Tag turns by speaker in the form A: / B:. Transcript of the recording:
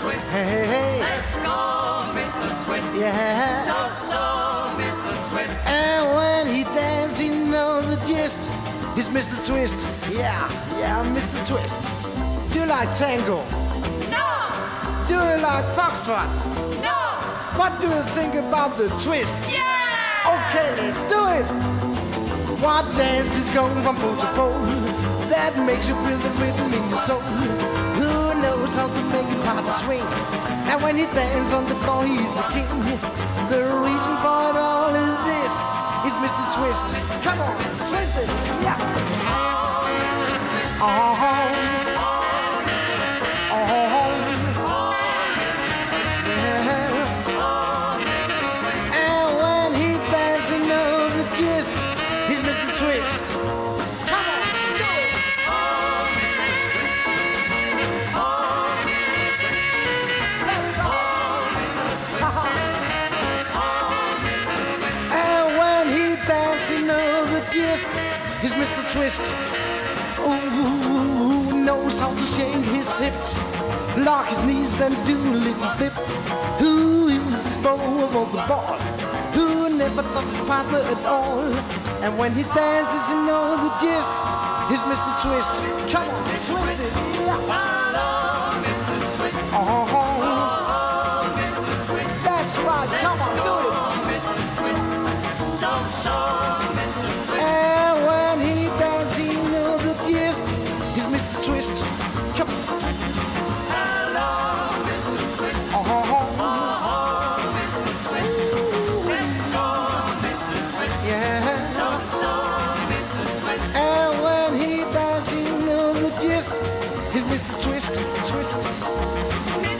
A: Twist. Hey, hey, hey. Let's go, Mr. Twist. Yeah. So, so, Mr. Twist. And when he dances, he knows the gist. He's Mr. Twist. Yeah, yeah, Mr. Twist. Do you like tango? No. Do you like foxtrot? No. What do you think about the twist? Yeah. Okay, let's do it. What dance is going from pole to pole? That makes you feel the rhythm in your soul. Knows how to make it party swing? And when he dances on the floor, he's the king. The reason for it all is this: is Mr. Twist. Come on, twist it, yeah. Oh. And when he dances, the gist. He's Mr. Twist. He's Mr. Twist. Ooh, knows how to shake his hips, lock his knees and do a little flip. Who is this beau of the ball? Who never touches his partner at all? And when he dances, you know the gist. He's Mr. Twist. Come on, Mr. twist it. Yeah. Oh, that's right. Come on, do it. And He's Mr. Twist, twist.